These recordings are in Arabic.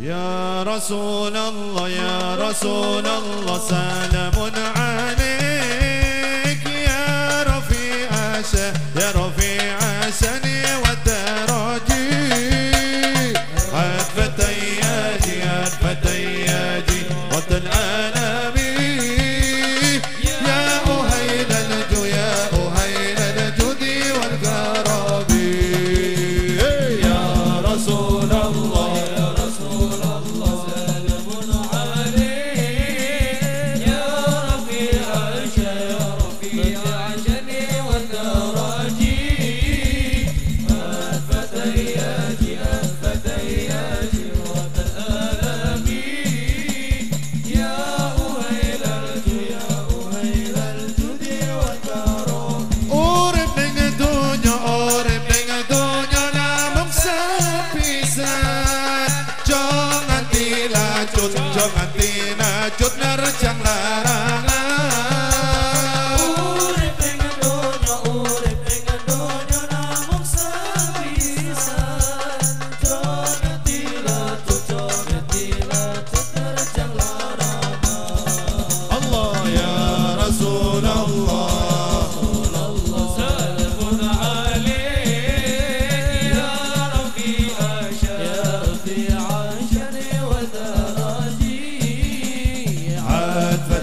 يا رسول الله يا رسول الله سلام son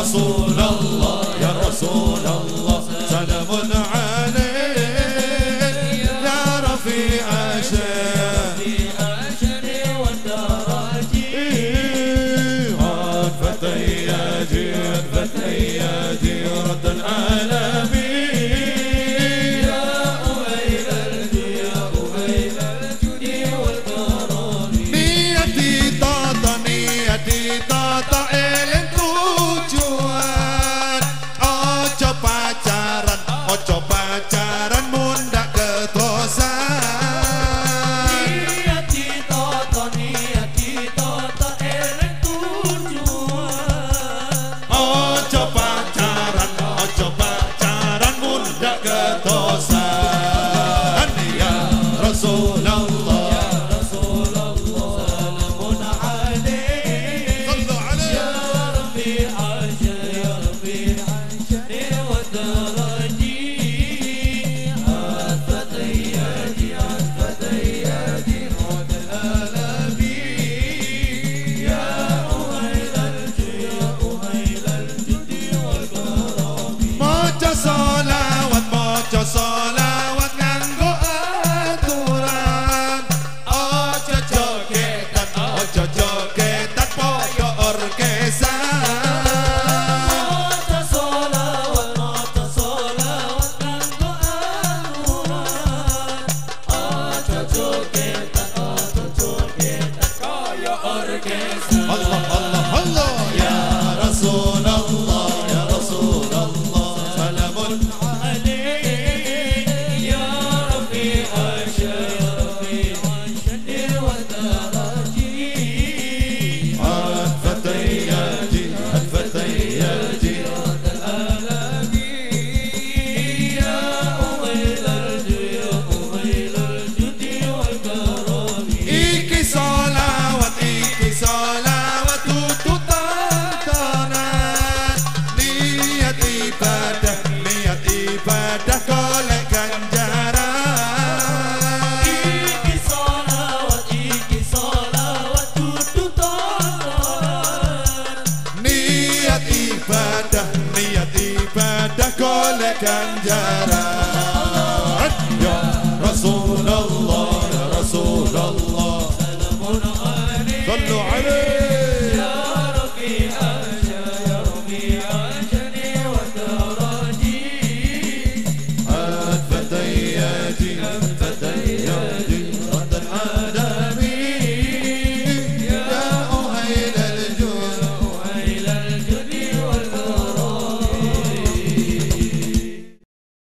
رسول الله يا رسول ibadah niat ibadah golekkan jarak ya Rasulullah ya Rasulullah salamun alaihi